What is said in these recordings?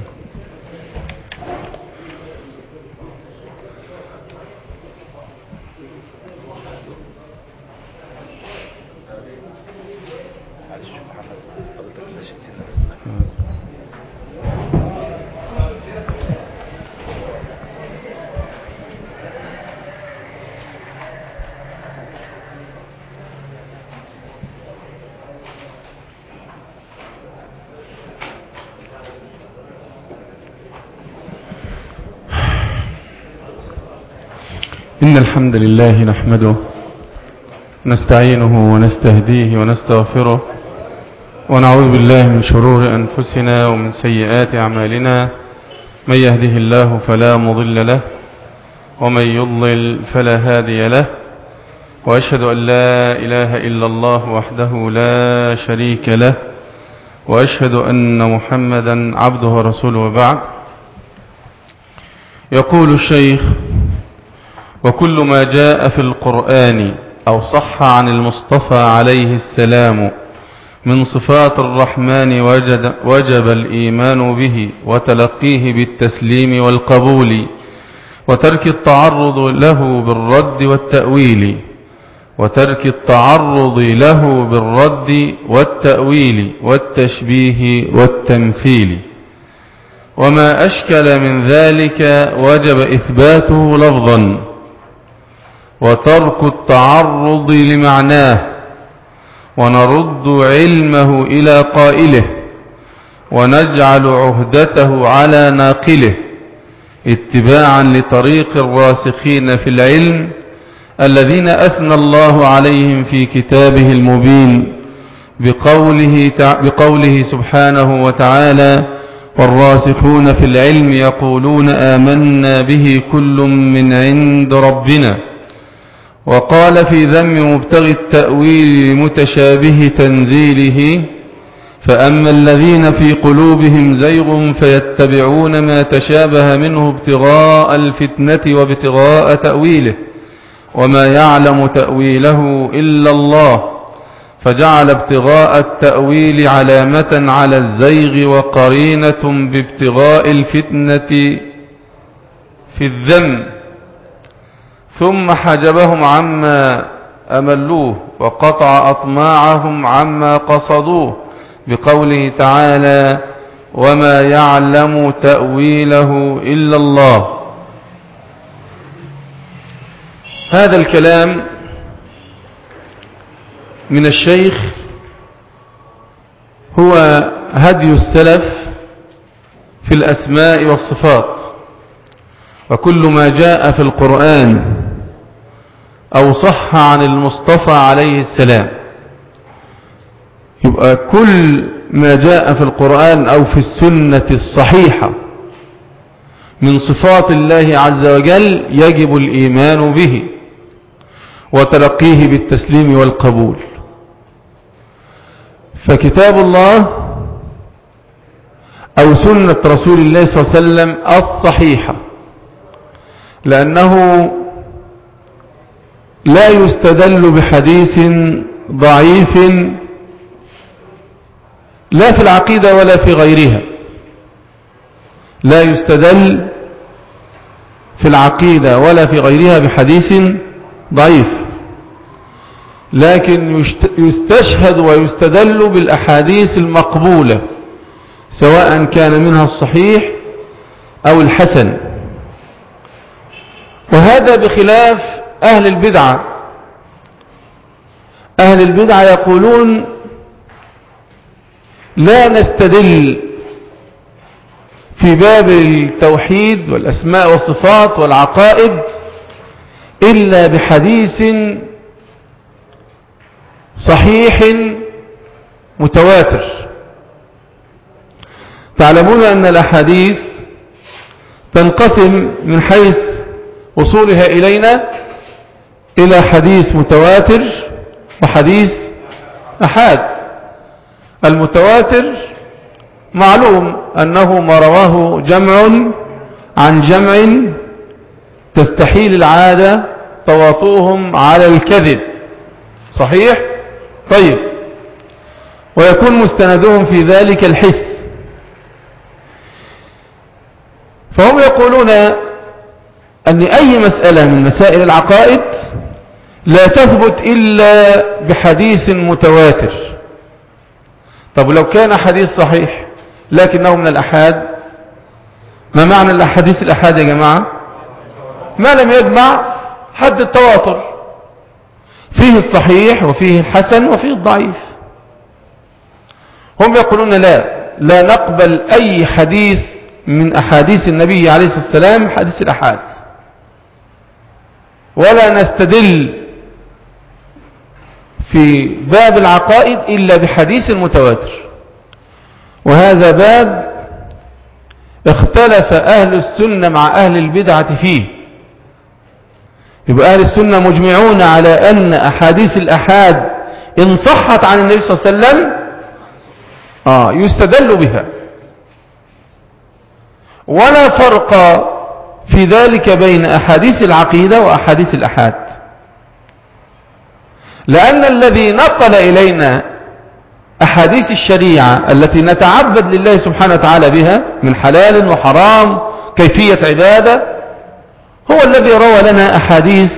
question. إن الحمد لله نحمده نستعينه ونستهديه ونستغفره ونعوذ بالله من شرور أنفسنا ومن سيئات أعمالنا. من يهده الله فلا مضل له ومن يضلل فلا هادي له. وأشهد أن لا إله إلا الله وحده لا شريك له. وأشهد أن محمدا عبده ورسوله وبعد. يقول الشيخ وكل ما جاء في القرآن أو صح عن المصطفى عليه السلام من صفات الرحمن وجد وجب الإيمان به وتلقيه بالتسليم والقبول وترك التعرض له بالرد والتأويل وترك التعرض له بالرد والتأويل والتشبيه والتمثيل وما أشكل من ذلك وجب إثباته لفظا وترك التعرض لمعناه ونرد علمه إلى قائله ونجعل عهدته على ناقله اتباعا لطريق الراسخين في العلم الذين أثنى الله عليهم في كتابه المبين بقوله, بقوله سبحانه وتعالى والراسخون في العلم يقولون آمنا به كل من عند ربنا وقال في ذم مبتغي التأويل لمتشابه تنزيله فأما الذين في قلوبهم زيغ فيتبعون ما تشابه منه ابتغاء الفتنة وابتغاء تأويله وما يعلم تأويله إلا الله فجعل ابتغاء التأويل علامة على الزيغ وقرينة بابتغاء الفتنة في الذم. ثم حجبهم عما أملوه وقطع أطماعهم عما قصدوه بقوله تعالى وما يعلم تأويله إلا الله. هذا الكلام من الشيخ هو هدي السلف في الأسماء والصفات. وكل ما جاء في القرآن أو صح عن المصطفى عليه السلام. يبقى كل ما جاء في القرآن أو في السنة الصحيحة من صفات الله عز وجل يجب الإيمان به وتلقيه بالتسليم والقبول. فكتاب الله أو سنة رسول الله صلى الله عليه وسلم الصحيحة لأنه لا يستدل بحديث ضعيف لا في العقيدة ولا في غيرها. لا يستدل في العقيدة ولا في غيرها بحديث ضعيف. لكن يستشهد ويستدل بالأحاديث المقبولة سواء كان منها الصحيح أو الحسن. وهذا بخلاف أهل البدعة أهل البدعة يقولون لا نستدل في باب التوحيد والأسماء والصفات والعقائد إلا بحديث صحيح متواتر. تعلمون أن الأحاديث تنقسم من حيث وصولها إلينا إلى حديث متواتر وحديث أحاد. المتواتر معلوم أنه ما رواه جمع عن جمع تستحيل العادة تواطؤهم على الكذب. صحيح؟ طيب. ويكون مستندهم في ذلك الحس. فهم يقولون أن أي مسألة من مسائل العقائد لا تثبت إلا بحديث متواتر. طب لو كان حديث صحيح لكنه من الأحاد ما معنى الأحاديث الأحاد يا جماعة؟ ما لم يجمع حد التواتر. فيه الصحيح وفيه الحسن وفيه الضعيف. هم يقولون لا لا نقبل أي حديث من أحاديث النبي عليه الصلاة والسلام حديث الأحاد. ولا نستدل في باب العقائد إلا بحديث متواتر. وهذا باب اختلف أهل السنة مع أهل البدعة فيه. يبقى أهل السنة مجمعون على أن أحاديث الأحاد إن صحت عن النبي صلى الله عليه وسلم آه يستدل بها. ولا فرق في ذلك بين أحاديث العقيدة وأحاديث الأحاد. لأن الذي نقل إلينا أحاديث الشريعة التي نتعبد لله سبحانه وتعالى بها من حلال وحرام كيفية عبادة هو الذي روى لنا أحاديث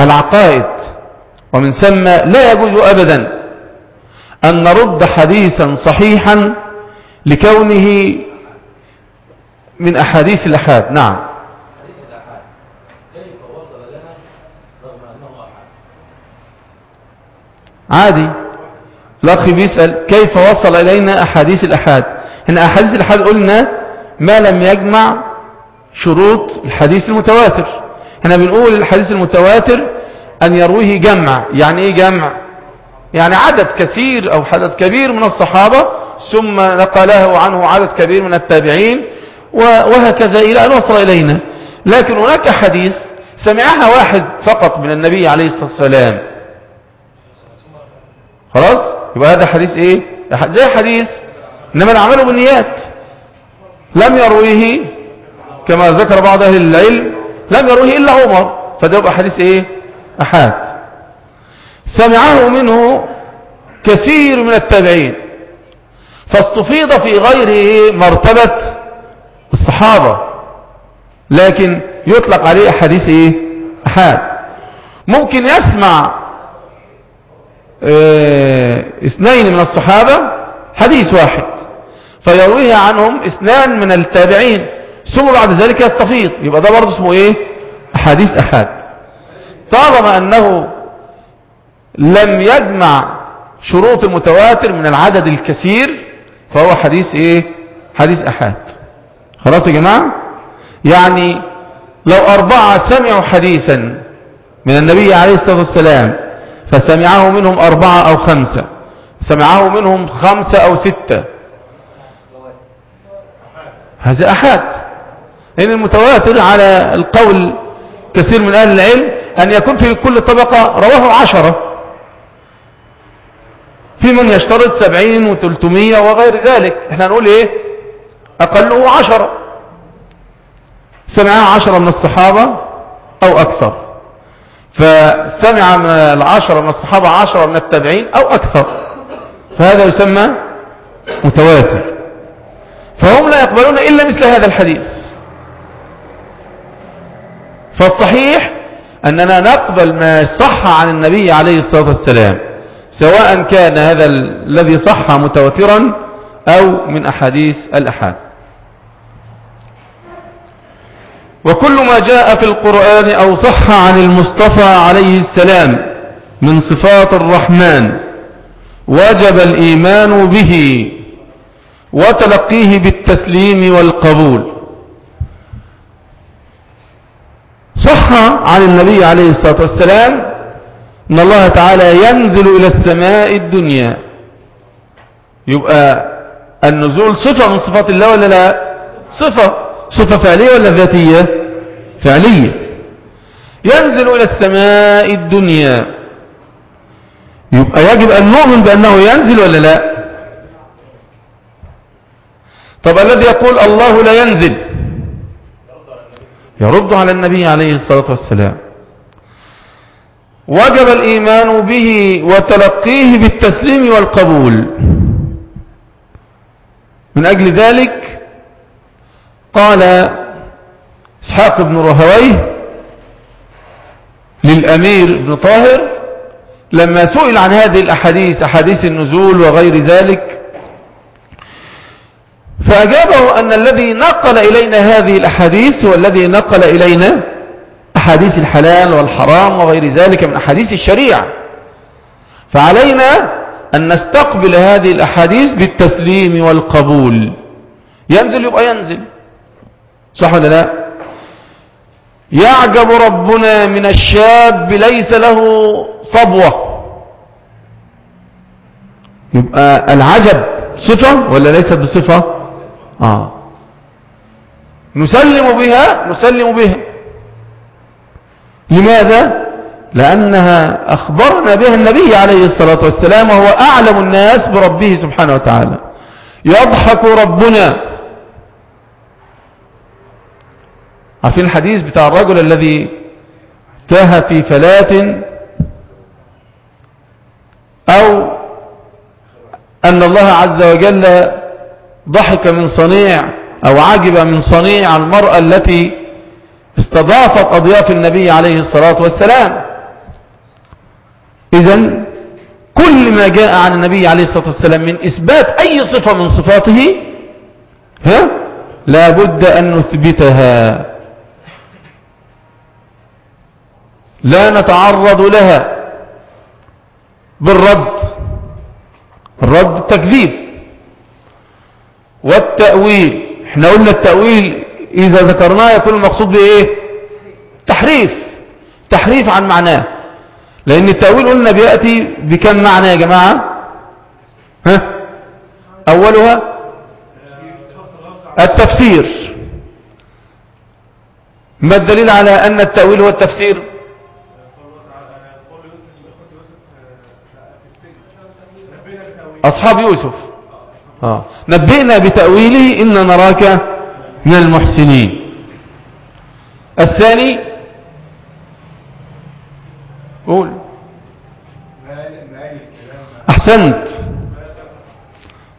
العقائد. ومن ثم لا يجوز أبدا أن نرد حديثا صحيحا لكونه من أحاديث الأحاد. نعم حديث الأحاد كيف وصل لنا رغم أنه أحاد عادي. الأخ بيسأل كيف وصل إلينا أحاديث الأحاد؟ هنا أحاديث الأحاد قلنا ما لم يجمع شروط الحديث المتواتر. هنا بنقول الحديث المتواتر أن يرويه جمع. يعني إيه جمع؟ يعني عدد كثير أو عدد كبير من الصحابة ثم نقله عنه عدد كبير من التابعين وهكذا إلى أن وصل إلينا. لكن هناك حديث سمعها واحد فقط من النبي عليه الصلاة والسلام. خلاص؟ يبقى هذا حديث إيه؟ زي حديث إنما العمل بالنيات. لم يرويه كما ذكر بعض أهل العلم لم يرويه إلا عمر فده يبقى حديث إيه؟ أحاد. سمعه منه كثير من التابعين. فاستفيض في غيره مرتبة الصحابة. لكن يطلق عليه حديث إيه؟ أحاد. ممكن يسمع آه اثنين من الصحابة حديث واحد. فيرويه عنهم اثنان من التابعين ثم بعد ذلك يستفيض. يبقى ده برضه اسمه إيه؟ حديث أحاد. طالما أنه لم يجمع شروط المتواتر من العدد الكثير فهو حديث إيه؟ حديث أحاد. خلاص يا جماعة؟ يعني لو أربعة سمعوا حديثا من النبي عليه الصلاة والسلام فسمعه منهم أربعة أو خمسة. سمعه منهم خمسة أو ستة. هذا احاد لأن المتواتر على القول كثير من أهل العلم أن يكون في كل طبقة رواه عشرة. في من يشترط سبعين وتلتمية وغير ذلك. إحنا نقول إيه؟ أقله عشرة. سمعها عشرة من الصحابة أو أكثر. فسمع من العشرة من الصحابة عشرة من التابعين أو أكثر. فهذا يسمى متواتر. فهم لا يقبلون إلا مثل هذا الحديث. فالصحيح أننا نقبل ما صح عن النبي عليه الصلاة والسلام سواء كان هذا الذي صح متواترا أو من أحاديث الأحاد. وكل ما جاء في القرآن أو صح عن المصطفى عليه السلام من صفات الرحمن وجب الإيمان به وتلقيه بالتسليم والقبول. صح عن النبي عليه الصلاة والسلام أن الله تعالى ينزل إلى السماء الدنيا. يبقى النزول صفة من صفات الله ولا لا؟ صفة. صفة فعلية ولا ذاتية؟ فعلية. ينزل إلى السماء الدنيا. يبقى يجب أن نؤمن بأنه ينزل ولا لا؟ طب الذي يقول الله لا ينزل؟ يرد على النبي عليه الصلاة والسلام. وجب الإيمان به وتلقيه بالتسليم والقبول. من أجل ذلك قال إسحاق بن رهويه للأمير بن طاهر لما سئل عن هذه الأحاديث أحاديث النزول وغير ذلك فأجابه أن الذي نقل إلينا هذه الأحاديث هو الذي نقل إلينا أحاديث الحلال والحرام وغير ذلك من أحاديث الشريعة. فعلينا أن نستقبل هذه الأحاديث بالتسليم والقبول. ينزل يبقى ينزل. صح ولا لا؟ يعجب ربنا من الشاب ليس له صبوة. يبقى العجب صفة ولا ليست بصفة؟ آه. نسلم بها نسلم بها. لماذا؟ لأنها أخبرنا بها النبي عليه الصلاة والسلام وهو أعلم الناس بربه سبحانه وتعالى. يضحك ربنا عارفين الحديث بتاع الرجل الذي تاه في فلاة أو أن الله عز وجل ضحك من صنيع أو عجب من صنيع المرأة التي استضافت أضياف النبي عليه الصلاة والسلام. إذا كل ما جاء عن النبي عليه الصلاة والسلام من إثبات أي صفة من صفاته ها؟ لا بد أن نثبتها. لا نتعرض لها بالرد. الرد التكذيب والتأويل. إحنا قلنا التأويل إذا ذكرناه يكون المقصود بإيه؟ تحريف. تحريف عن معناه. لأن التأويل قلنا بيأتي بكم معنى يا جماعة؟ ها؟ أولها التفسير. ما الدليل على أن التأويل هو التفسير؟ أصحاب يوسف. آه. نبئنا بتأويله إن نراك من المحسنين. الثاني. قول. أحسنت.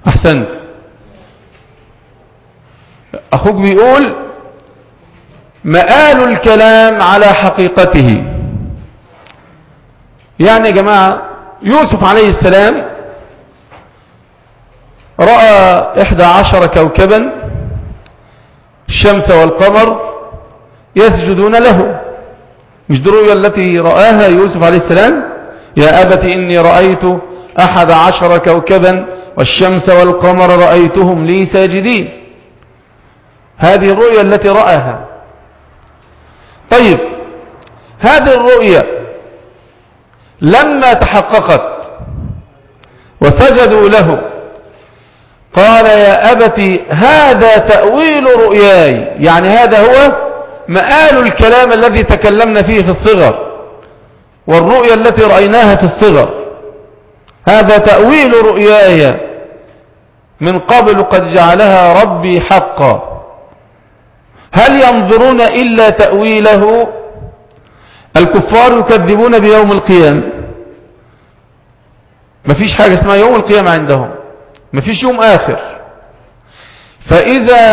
أحسنت. أخوك بيقول مآل الكلام على حقيقته. يعني يا جماعة يوسف عليه السلام رأى إحدى عشر كوكبا الشمس والقمر يسجدون له. مش دي الرؤيا التي رآها يوسف عليه السلام يا أبت إني رأيت أحد عشر كوكبا والشمس والقمر رأيتهم لي ساجدين. هذه الرؤيا التي رآها. طيب هذه الرؤيا لما تحققت وسجدوا له قال يا أبت هذا تأويل رؤياي. يعني هذا هو مآل الكلام الذي تكلمنا فيه في الصغر والرؤيا التي رأيناها في الصغر. هذا تأويل رؤياي. من قبل قد جعلها ربي حقا. هل ينظرون إلا تأويله؟ الكفار يكذبون بيوم القيامة. مفيش حاجة اسمها يوم القيامة عندهم. مفيش يوم آخر. فإذا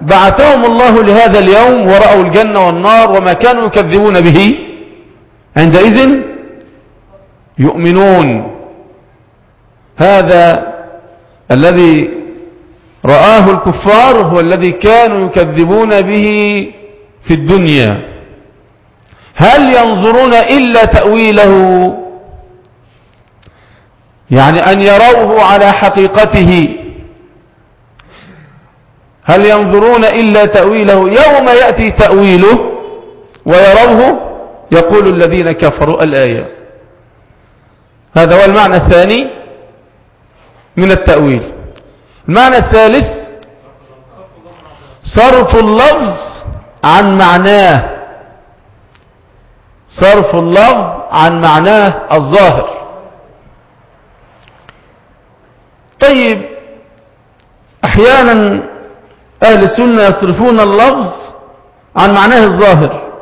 بعثهم الله لهذا اليوم ورأوا الجنة والنار وما كانوا يكذبون به عندئذ يؤمنون. هذا الذي رآه الكفار هو الذي كانوا يكذبون به في الدنيا. هل ينظرون إلا تأويله؟ يعني أن يروه على حقيقته. هل ينظرون إلا تأويله؟ يوم يأتي تأويله ويروه يقول الذين كفروا الآية. هذا هو المعنى الثاني من التأويل. المعنى الثالث صرف اللفظ عن معناه. صرف اللفظ عن معناه الظاهر. طيب أحيانا أهل السنة يصرفون اللفظ عن معناه الظاهر.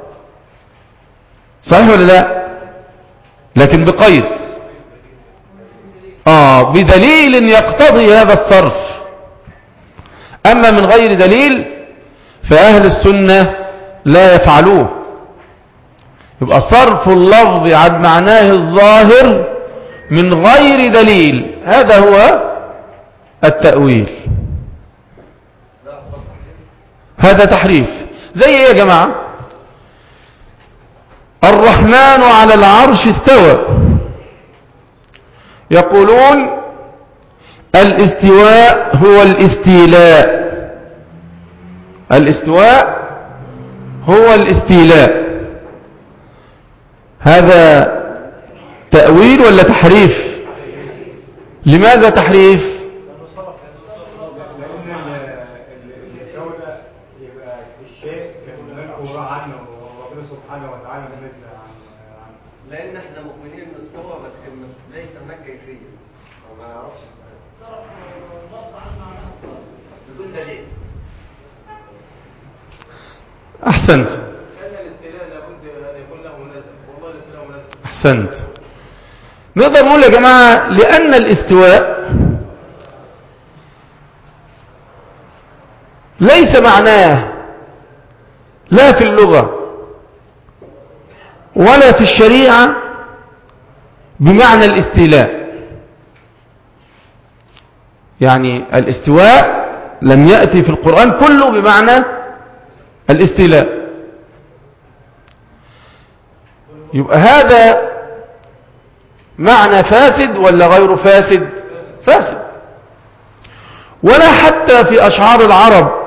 صحيح ولا لا؟ لكن بقيد. آه بدليل يقتضي هذا الصرف. أما من غير دليل فأهل السنة لا يفعلوه. يبقى صرف اللفظ عن معناه الظاهر من غير دليل. هذا هو التأويل. هذا تحريف. زي إيه يا جماعة؟ الرحمن على العرش استوى. يقولون الاستواء هو الاستيلاء. الاستواء هو الاستيلاء. هذا تأويل ولا تحريف؟ لماذا تحريف لأن إحنا مؤمنين انه استوى بس إنه ليس هناك كيفيه وما نعرفش بدون دليل أحسنت لأن الاستيلاء لابد ان يكون له مناسب والله ليس له مناسب أحسنت. نقدر نقول يا جماعة لأن الاستواء ليس معناه لا في اللغة ولا في الشريعة بمعنى الاستيلاء. يعني الاستواء لم يأتي في القرآن كله بمعنى الاستيلاء. يبقى هذا معنى فاسد ولا غير فاسد؟ فاسد. ولا حتى في أشعار العرب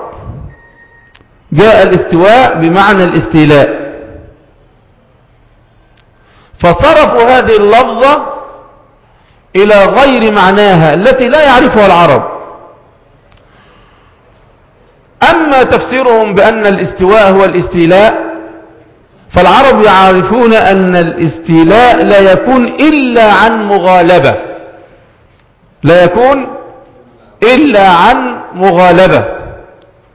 جاء الاستواء بمعنى الاستيلاء. فصرفوا هذه اللفظة إلى غير معناها التي لا يعرفها العرب. أما تفسيرهم بأن الاستواء هو الاستيلاء فالعرب يعرفون أن الاستيلاء لا يكون إلا عن مغالبة. لا يكون إلا عن مغالبة.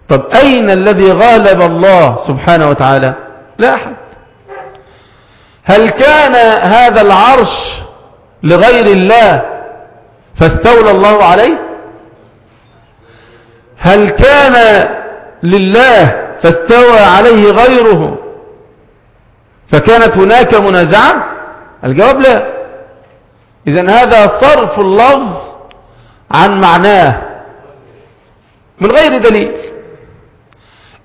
طب أين الذي غالب الله سبحانه وتعالى؟ لا أحد. هل كان هذا العرش لغير الله فاستولى الله عليه؟ هل كان لله فاستوى عليه غيره؟ فكانت هناك منازعة؟ الجواب لا. إذن هذا صرف اللفظ عن معناه. من غير دليل.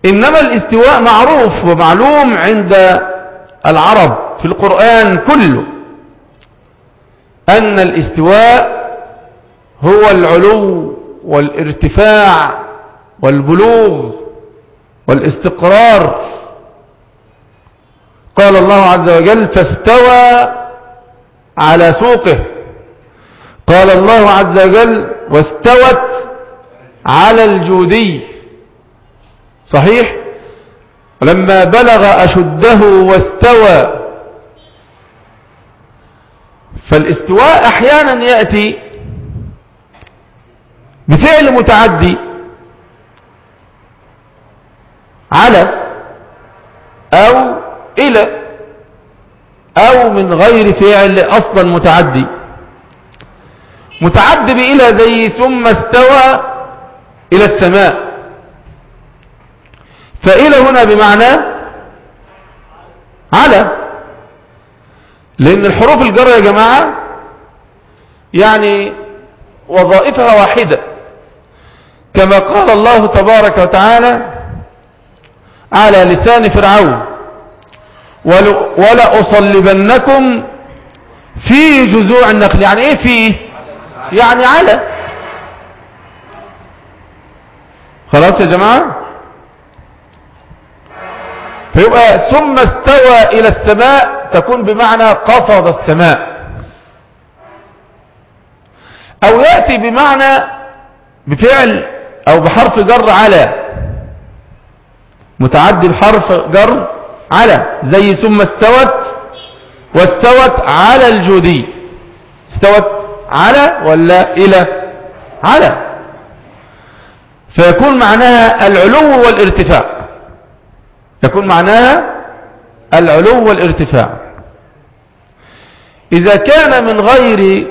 إنما الاستواء معروف ومعلوم عند العرب في القرآن كله. أن الاستواء هو العلو والارتفاع والبلوغ والاستقرار. قال الله عز وجل فاستوى على سوقه. قال الله عز وجل واستوت على الجودي. صحيح؟ لما بلغ أشده واستوى. فالاستواء أحيانا يأتي بفعل متعدي. على أو إلى أو من غير فعل أصلا متعدي. متعدي بإلى زي ثم استوى إلى السماء. فإلى هنا بمعنى على. لأن الحروف الجر يا جماعة يعني وظائفها واحدة. كما قال الله تبارك وتعالى على لسان فرعون. ولا أصلبنكم في جذوع النخل. يعني إيه فيه يعني على. خلاص يا جماعة؟ فيبقى ثم استوى إلى السماء تكون بمعنى قصد السماء. أو يأتي بمعنى بفعل أو بحرف جر على. متعدي بحرف جر على زي ثم استوت واستوت على الجودي. استوت على ولا إلى؟ على. فيكون معناها العلو والارتفاع. يكون معناها العلو والارتفاع. إذا كان من غير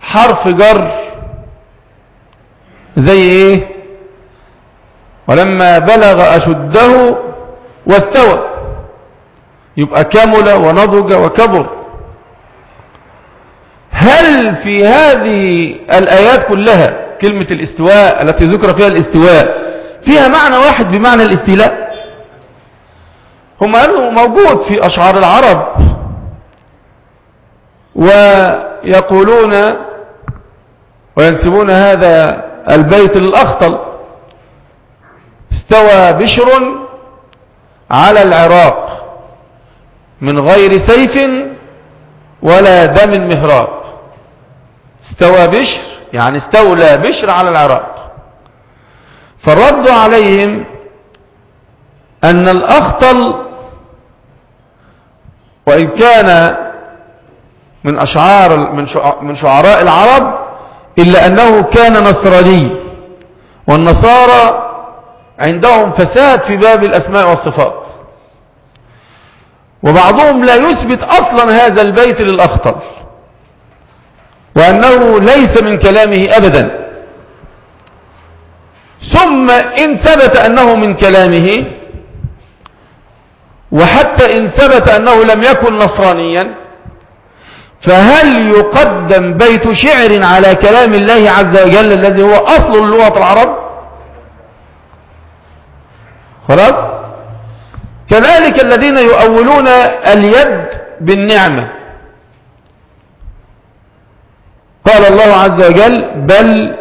حرف جر زي إيه؟ ولما بلغ أشده واستوى. يبقى كمل ونضج وكبر. هل في هذه الآيات كلها كلمة الاستواء التي ذكر فيها الاستواء فيها معنى واحد بمعنى الاستيلاء؟ هم قالوا موجود في أشعار العرب. ويقولون وينسبون هذا البيت للأخطل. استوى بشر على العراق من غير سيف ولا دم مهراق استوى بشر يعني استولى بشر على العراق. فالرد عليهم أن الأخطل وإن كان من أشعار من شعراء العرب إلا أنه كان نصراني والنصارى عندهم فساد في باب الأسماء والصفات. وبعضهم لا يثبت أصلا هذا البيت للأخطر. وأنه ليس من كلامه أبدا. ثم إن ثبت أنه من كلامه وحتى إن ثبت أنه لم يكن نصرانيا فهل يقدم بيت شعر على كلام الله عز وجل الذي هو أصل لغة العرب؟ خلاص؟ كذلك الذين يؤولون اليد بالنعمة. قال الله عز وجل بل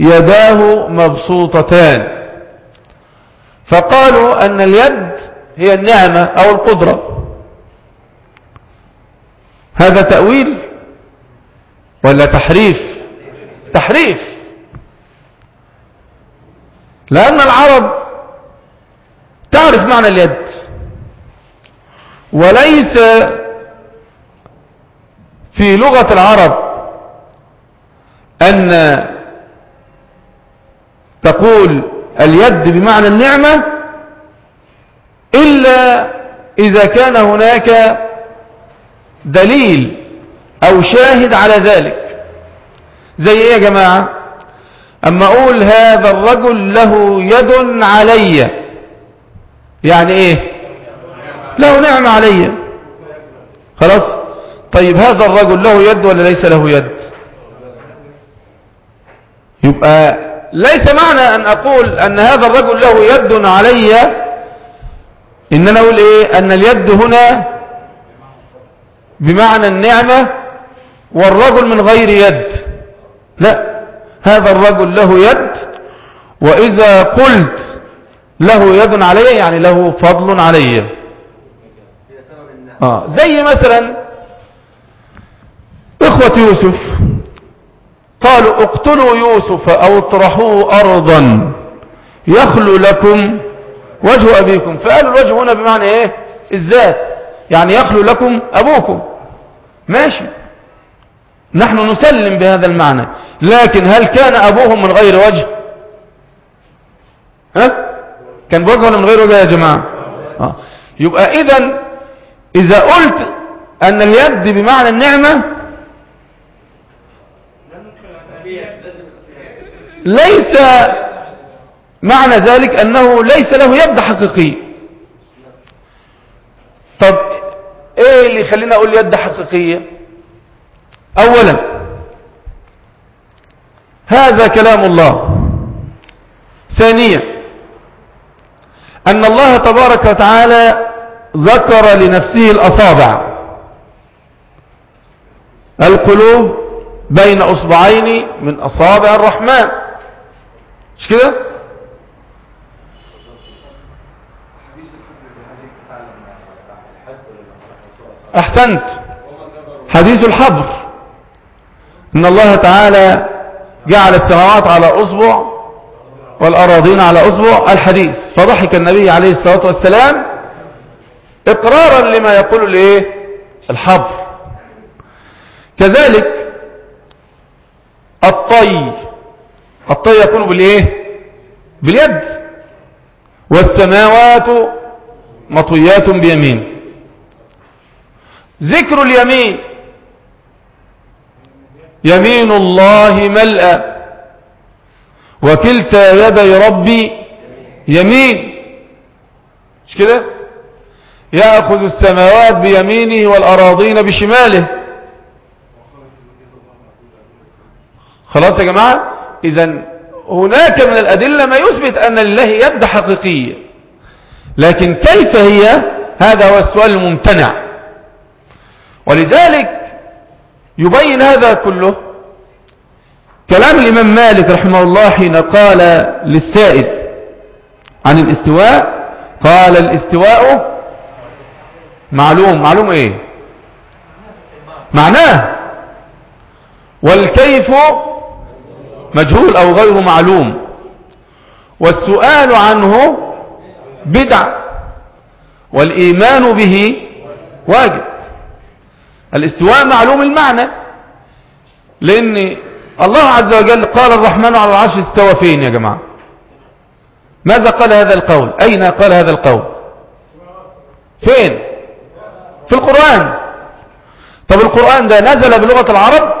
يداه مبسوطتان. فقالوا أن اليد هي النعمة أو القدرة. هذا تأويل ولا تحريف؟ تحريف. لأن العرب تعرف معنى اليد. وليس في لغة العرب أن تقول اليد بمعنى النعمة إلا إذا كان هناك دليل أو شاهد على ذلك. زي إيه يا جماعة؟ أما أقول هذا الرجل له يد علي. يعني إيه؟ له نعمة علي. خلاص؟ طيب هذا الرجل له يد ولا ليس له يد؟ يبقى ليس معنى أن أقول أن هذا الرجل له يد علي. إن أنا أقول إيه؟ أن اليد هنا بمعنى النعمة والرجل من غير يد. لا هذا الرجل له يد. وإذا قلت له يد علي يعني له فضل علي آه زي مثلا إخوة يوسف. قالوا اقتلوا يوسف أو اطرحوه أرضا يخلو لكم وجه أبيكم. فقالوا الوجه هنا بمعنى إيه؟ الذات. يعني يخلو لكم أبوكم. ماشي. نحن نسلم بهذا المعنى. لكن هل كان أبوهم من غير وجه؟ ها؟ كان بوجه ولا من غير وجه يا جماعة. آه. يبقى إذا إذا قلت أن اليد بمعنى النعمة ليس معنى ذلك أنه ليس له يد حقيقي. طب إيه اللي يخلينا أقول يد حقيقية؟ اولا هذا كلام الله. ثانيا أن الله تبارك وتعالى ذكر لنفسه الأصابع. القلوب بين أصبعين من أصابع الرحمن. مش كده؟ أحسنت. حديث الحبر. إن الله تعالى جعل السماوات على أصبع والأراضين على اصبع الحديث. فضحك النبي عليه الصلاة والسلام إقرارا لما يقول الإيه؟ الحبر. كذلك الطي. الطي يكون بالإيه؟ باليد. والسماوات مطويات بيمين. ذكر اليمين. يمين الله ملأ. وكلتا يدي ربي يمين. مش كده؟ يأخذ السماوات بيمينه والأراضين بشماله. خلاص يا جماعة؟ إذا هناك من الأدلة ما يثبت أن لله يد حقيقية. لكن كيف هي؟ هذا هو السؤال الممتنع. ولذلك يبين هذا كله كلام الإمام مالك رحمه الله حين قال للسائد عن الاستواء قال الاستواء معلوم معلوم إيه؟ معناه. والكيف مجهول أو غير معلوم. والسؤال عنه بدع والإيمان به واجب. الاستواء معلوم المعنى لأن الله عز وجل قال الرحمن على العرش استوى فين يا جماعة؟ ماذا قال هذا القول؟ أين قال هذا القول؟ فين؟ في القرآن. طب القرآن ده نزل بلغة العرب؟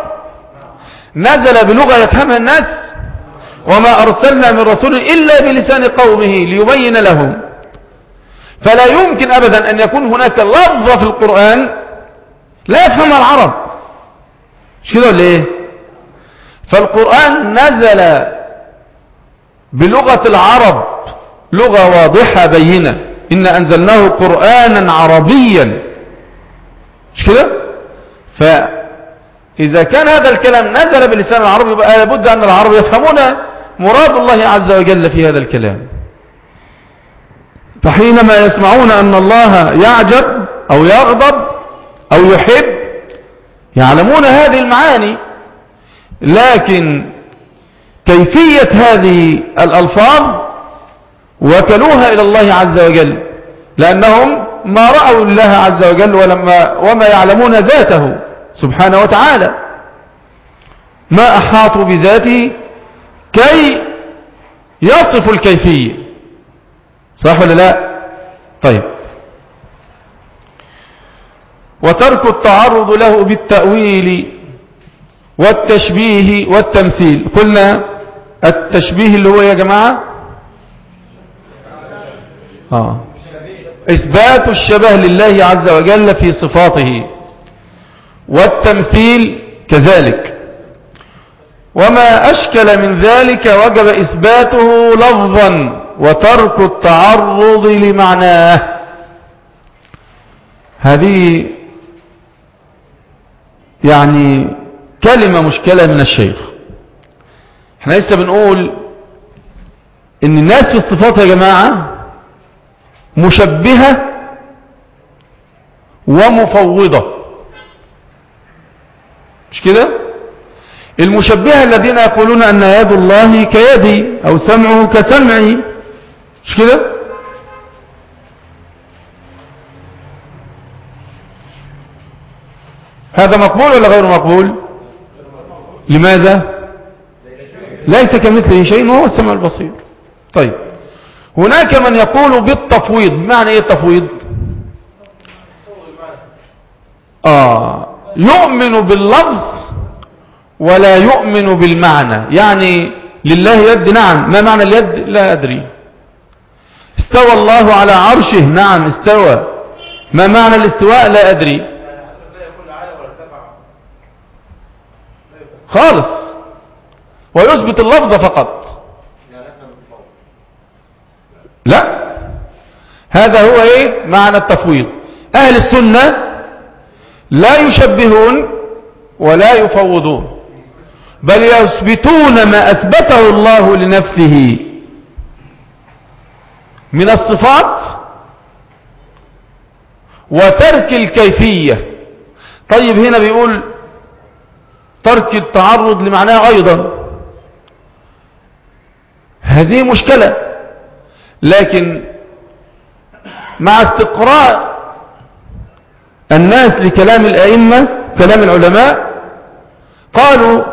نزل بلغة يفهمها الناس؟ وما أرسلنا من رسول إلا بلسان قومه ليبين لهم فلا يمكن أبدا أن يكون هناك لفظة في القرآن لا يفهمها العرب. مش كده ولا إيه فالقرآن نزل بلغة العرب لغة واضحة بينة. إن أنزلناه قرآنا عربيا. مش كده؟ فإذا كان هذا الكلام نزل بلسان العرب يبقى لابد أن العرب يفهمون مراد الله عز وجل في هذا الكلام. فحينما يسمعون أن الله يعجب أو يغضب أو يحب يعلمون هذه المعاني لكن كيفية هذه الألفاظ وكلوها إلى الله عز وجل لأنهم ما رأوا الله عز وجل ولما وما يعلمون ذاته سبحانه وتعالى. ما أحاطوا بذاته كي يصف الكيفية. صح ولا لا؟ طيب. وترك التعرض له بالتأويل والتشبيه والتمثيل. قلنا التشبيه اللي هو يا جماعة آه. إثبات الشبه لله عز وجل في صفاته والتمثيل كذلك. وما أشكل من ذلك وجب إثباته لفظا وترك التعرض لمعناه. هذه يعني كلمة مشكلة من الشيخ. إحنا لسه بنقول إن الناس في الصفات يا جماعة مشبهة ومفوضة. مش كده؟ المشبهة الذين يقولون أن يد الله كيدي أو سمعه كسمعي. مش كده؟ هذا مقبول ولا غير مقبول؟ لماذا؟ ليس كمثله شيء وهو السمع البصير. طيب. هناك من يقول بالتفويض بمعنى إيه التفويض؟ آه. يؤمن باللفظ ولا يؤمن بالمعنى. يعني لله يد نعم. ما معنى اليد؟ لا أدري. استوى الله على عرشه نعم استوى. ما معنى الاستواء؟ لا أدري. خالص. ويثبت اللفظ فقط. لا. هذا هو إيه؟ معنى التفويض. أهل السنة لا يشبهون ولا يفوضون بل يثبتون ما أثبته الله لنفسه من الصفات وترك الكيفية. طيب هنا بيقول ترك التعرض لمعناه أيضا. هذه مشكلة. لكن مع استقراء الناس لكلام الأئمة كلام العلماء قالوا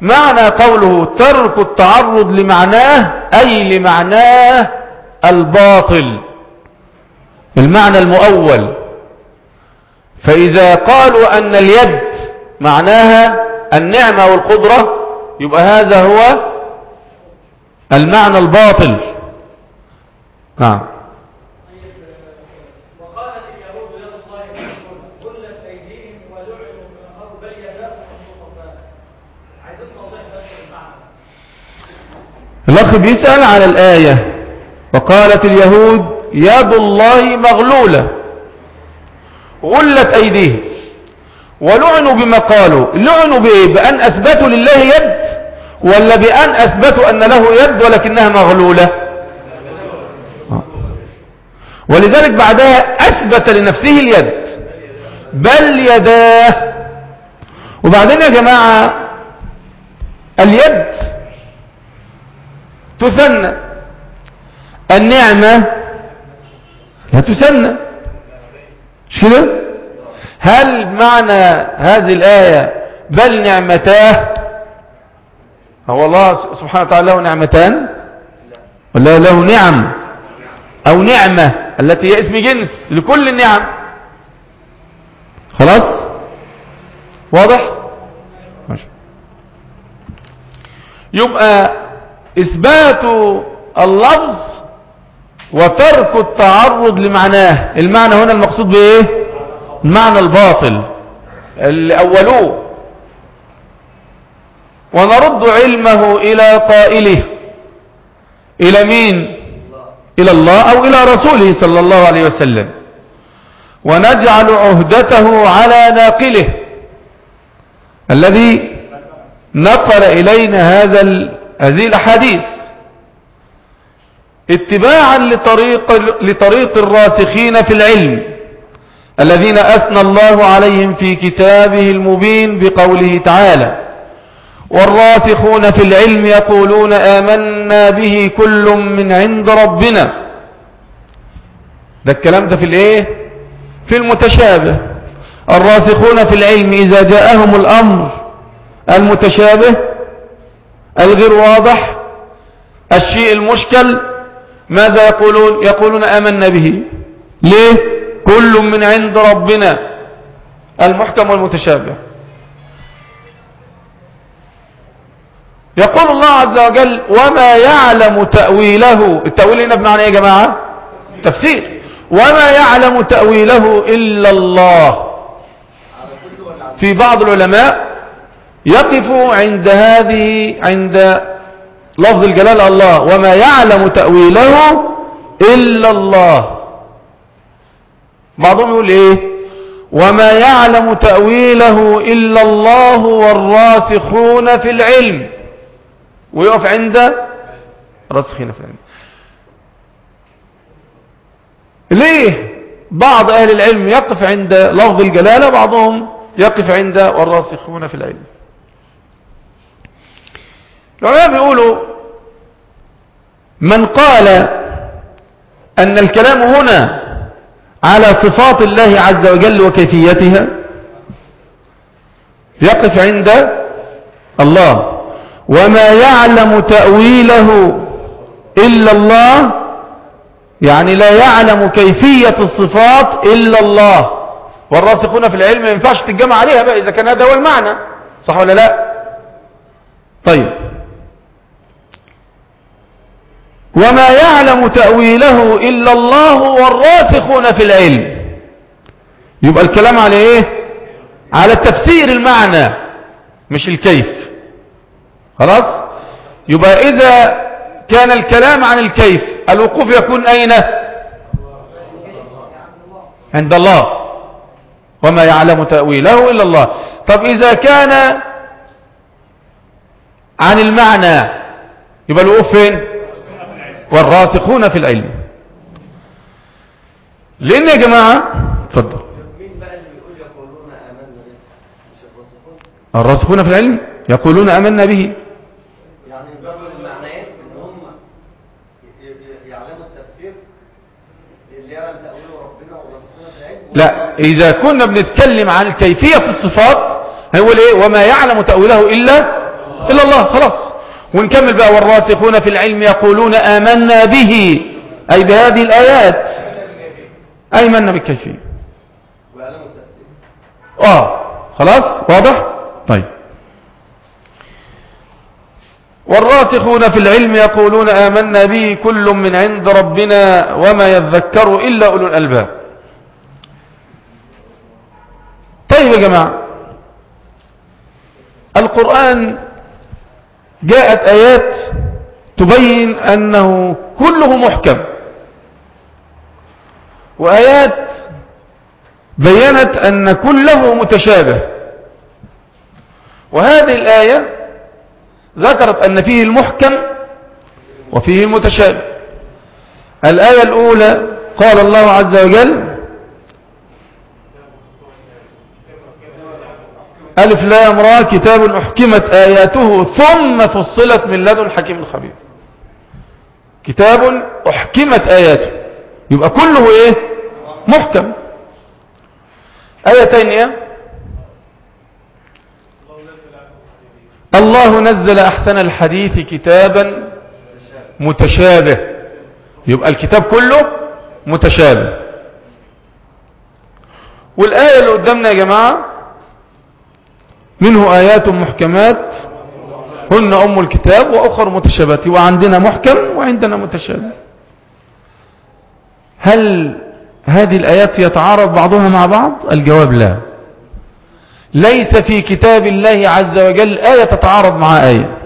معنى قوله ترك التعرض لمعناه أي لمعناه الباطل المعنى المؤول. فإذا قالوا أن اليد معناها النعمة والقدرة يبقى هذا هو المعنى الباطل. نعم. الأخ بيسأل على الآية وقالت اليهود يد الله مغلولة غلت أيديهم. ولعنوا بما قالوا. لعنوا بإيه؟ بأن أثبتوا لله يد ولا بأن أثبتوا أن له يد ولكنها مغلولة. ولذلك بعدها أثبت لنفسه اليد. بل يداه. وبعدين يا جماعة اليد تثنى. النعمة لا تثنى. مش كده؟ هل معنى هذه الآية بل نعمتاه؟ هو الله سبحانه وتعالى له نعمتان؟ ولا له نعم أو نعمة التي هي اسم جنس لكل النعم خلاص؟ واضح؟ يبقى إثبات اللفظ وترك التعرض لمعناه المعنى هنا المقصود بإيه؟ المعنى الباطل اللي أولوه. ونرد علمه إلى قائله إلى مين؟ إلى الله أو إلى رسوله صلى الله عليه وسلم. ونجعل عهدته على ناقله. الذي نقل إلينا هذا هذه الأحاديث. اتباعا لطريق, لطريق الراسخين في العلم. الذين أثنى الله عليهم في كتابه المبين بقوله تعالى والراسخون في العلم يقولون آمنا به كل من عند ربنا. ده الكلام ده في الإيه؟ في المتشابه. الراسخون في العلم إذا جاءهم الأمر المتشابه الغير واضح الشيء المشكل ماذا يقولون؟ يقولون آمنا به. ليه؟ كل من عند ربنا المحكم والمتشابه. يقول الله عز وجل وما يعلم تأويله. التأويل هنا بمعنى إيه يا جماعة؟ تفسير. وما يعلم تأويله إلا الله. في بعض العلماء يقف عند هذه عند لفظ الجلال الله وما يعلم تأويله إلا الله. بعضهم يقول إيه؟ وما يعلم تأويله إلا الله والراسخون في العلم. ويقف عند راسخين في العلم. ليه بعض أهل العلم يقف عند لفظ الجلالة بعضهم يقف عند والراسخون في العلم؟ العلماء بيقولوا من قال أن الكلام هنا على صفات الله عز وجل وكيفيتها يقف عند الله. وما يعلم تأويله إلا الله يعني لا يعلم كيفية الصفات إلا الله. والراسخون في العلم ما ينفعش تتجمع عليها بقى إذا كان هذا هو المعنى صح ولا لا؟ طيب. وما يعلم تأويله إلا الله والراسخون في العلم. يبقى الكلام على إيه؟ على تفسير المعنى مش الكيف. خلاص؟ يبقى إذا كان الكلام عن الكيف الوقوف يكون أين؟ عند الله. وما يعلم تأويله إلا الله. طب إذا كان عن المعنى يبقى الوقوف فين؟ والراسخون في العلم. لأن يا جماعة اتفضل. الراسخون في العلم يقولون آمنا به. يعني يجروا إن هم يعلموا التفسير اللي يعلم ربنا والراسخون في العلم. لا إذا كنا بنتكلم عن كيفية الصفات هنقول إيه وما يعلم تأويله إلا إلا الله خلاص. ونكمل بقى والراسخون في العلم يقولون آمنا به أي بهذه الآيات. آمنا بالكيفية آه خلاص؟ واضح؟ طيب. والراسخون في العلم يقولون آمنا به كل من عند ربنا وما يذكر إلا أولو الألباب. طيب يا جماعة القرآن جاءت آيات تبين أنه كله محكم. وآيات بينت أن كله متشابه. وهذه الآية ذكرت أن فيه المحكم وفيه المتشابه. الآية الأولى قال الله عز وجل ألف لا را كتاب أحكمت آياته ثم فصلت من لدن حكيم خبير. كتاب أحكمت آياته. يبقى كله إيه؟ محكم. آية؟ تانية الله نزل أحسن الحديث كتابا متشابه. يبقى الكتاب كله متشابه. والآية اللي قدامنا يا جماعة منه آيات محكمات. هن أم الكتاب وأخر متشابهات. وعندنا محكم وعندنا متشابه. هل هذه الآيات يتعارض بعضها مع بعض؟ الجواب لا. ليس في كتاب الله عز وجل آية تتعارض مع آية.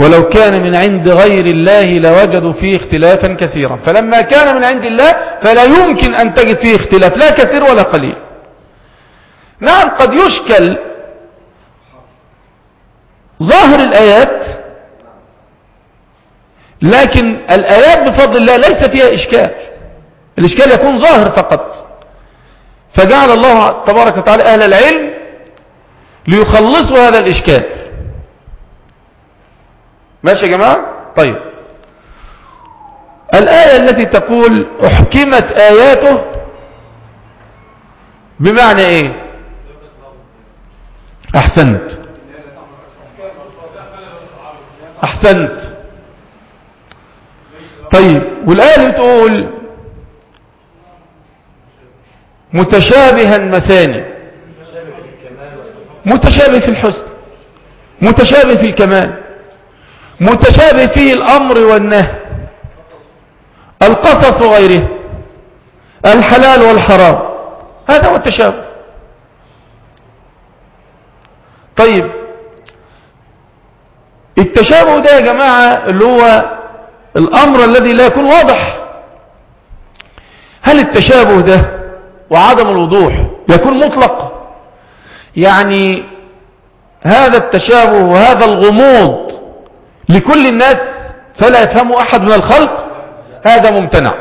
ولو كان من عند غير الله لوجدوا فيه اختلافا كثيرا. فلما كان من عند الله فلا يمكن أن تجد فيه اختلاف. لا كثير ولا قليل. نعم قد يشكل. ظاهر الآيات لكن الآيات بفضل الله ليس فيها إشكال. الإشكال يكون ظاهر فقط. فجعل الله تبارك وتعالى أهل العلم ليخلصوا هذا الإشكال. ماشي يا جماعة؟ طيب. الآية التي تقول أحكمت آياته بمعنى إيه؟ أحسنت. أحسنت. طيب والآية بتقول متشابها مثاني متشابه في الحسن. متشابه في الكمال. متشابه فيه الأمر والنهي. القصص وغيره. الحلال والحرام. هذا هو التشابه. طيب. التشابه ده يا جماعة اللي هو الأمر الذي لا يكون واضح. هل التشابه ده وعدم الوضوح يكون مطلق؟ يعني هذا التشابه وهذا الغموض لكل الناس فلا يفهمه أحد من الخلق هذا ممتنع.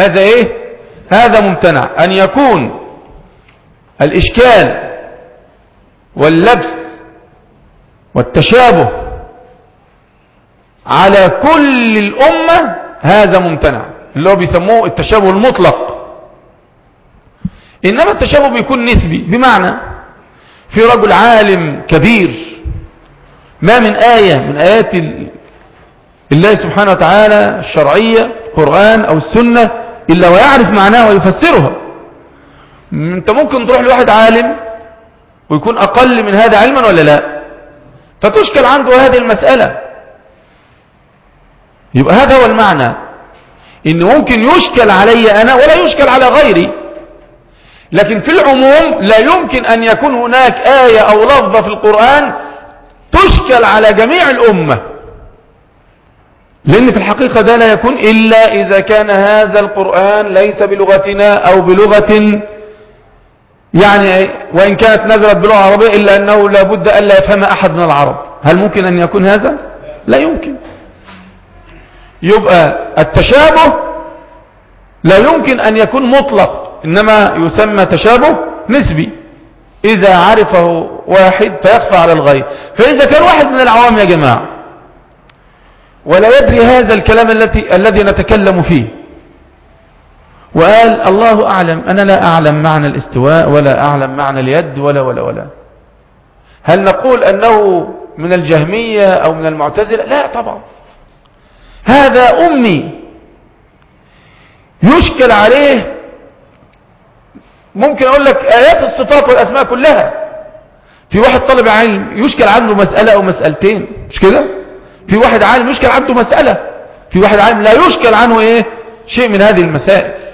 هذا إيه؟ هذا ممتنع. أن يكون الإشكال واللبس والتشابه على كل الأمة هذا ممتنع. اللي هو بيسموه التشابه المطلق. إنما التشابه بيكون نسبي. بمعنى في رجل عالم كبير ما من آية من آيات الله سبحانه وتعالى الشرعية القرآن أو السنة إلا ويعرف معناها ويفسرها. أنت ممكن تروح لواحد عالم ويكون أقل من هذا علما ولا لا؟ فتشكل عنده هذه المسألة. يبقى هذا هو المعنى. إن ممكن يشكل علي أنا ولا يشكل على غيري. لكن في العموم لا يمكن أن يكون هناك آية أو لفظة في القرآن تشكل على جميع الأمة. لأن في الحقيقة ده لا يكون إلا إذا كان هذا القرآن ليس بلغتنا أو بلغة يعني وإن كانت نزلت بلغة عربية إلا أنه لابد أن لا يفهم أحد من العرب. هل ممكن أن يكون هذا؟ لا يمكن. يبقى التشابه لا يمكن أن يكون مطلق إنما يسمى تشابه نسبي. إذا عرفه واحد فيخفى على الغير. فإذا كان واحد من العوام يا جماعة ولا يدري هذا الكلام التي الذي نتكلم فيه. وقال الله أعلم أنا لا أعلم معنى الاستواء ولا أعلم معنى اليد ولا ولا ولا. هل نقول أنه من الجهمية أو من المعتزلة؟ لا طبعا. هذا أمي يشكل عليه ممكن أقول لك آيات الصفات والأسماء كلها. في واحد طالب علم يشكل عنده مسألة أو مسألتين مش كده؟ في واحد عالم يشكل عنده مسألة في واحد عالم لا يشكل عنه إيه؟ شيء من هذه المسائل.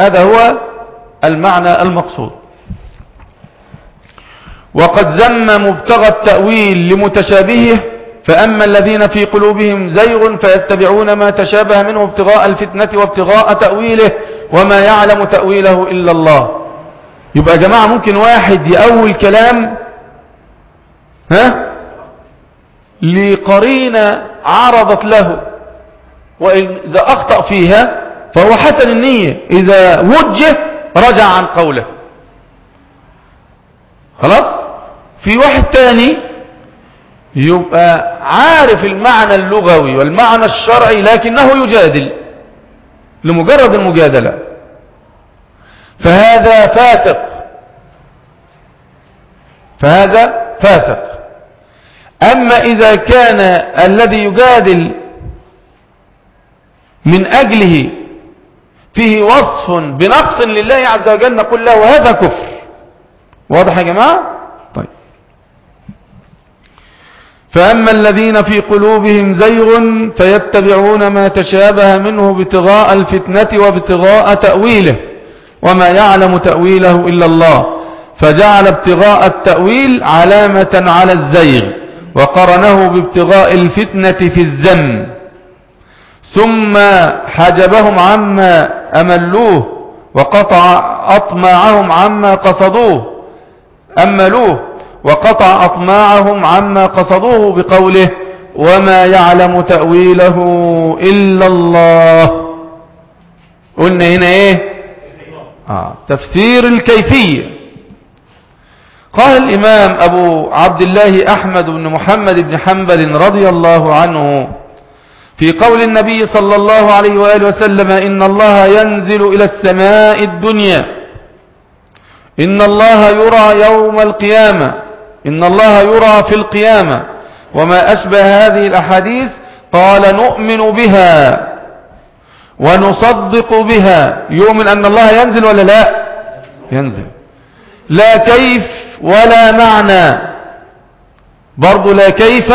هذا هو المعنى المقصود. وقد ذم مبتغى التأويل لمتشابهه فأما الذين في قلوبهم زيغ فيتبعون ما تشابه منه ابتغاء الفتنة وابتغاء تأويله وما يعلم تأويله إلا الله. يبقى يا جماعة ممكن واحد يأول كلام ها؟ لقرينة عرضت له وإذا أخطأ فيها فهو حسن النية. إذا وجه رجع عن قوله. خلاص؟ في واحد تاني يبقى عارف المعنى اللغوي والمعنى الشرعي لكنه يجادل لمجرد المجادلة. فهذا فاسق. فهذا فاسق. أما إذا كان الذي يجادل من أجله فيه وصف بنقص لله عز وجل نقول له هذا كفر. واضح يا جماعة؟ طيب. فأما الذين في قلوبهم زيغ فيتبعون ما تشابه منه ابتغاء الفتنة وابتغاء تأويله وما يعلم تأويله إلا الله. فجعل ابتغاء التأويل علامة على الزيغ وقرنه بابتغاء الفتنة في الذم. ثم حجبهم عما أملوه وقطع أطماعهم عما قصدوه. أملوه وقطع أطماعهم عما قصدوه بقوله وما يعلم تأويله إلا الله. قلنا هنا إيه؟ آه تفسير الكيفية. قال الإمام أبو عبد الله أحمد بن محمد بن حنبل رضي الله عنه في قول النبي صلى الله عليه وآله وسلم إن الله ينزل إلى السماء الدنيا. إن الله يرى يوم القيامة. إن الله يرى في القيامة. وما أشبه هذه الأحاديث قال نؤمن بها ونصدق بها. يؤمن أن الله ينزل ولا لا؟ ينزل. لا كيف ولا معنى. برضو لا كيف.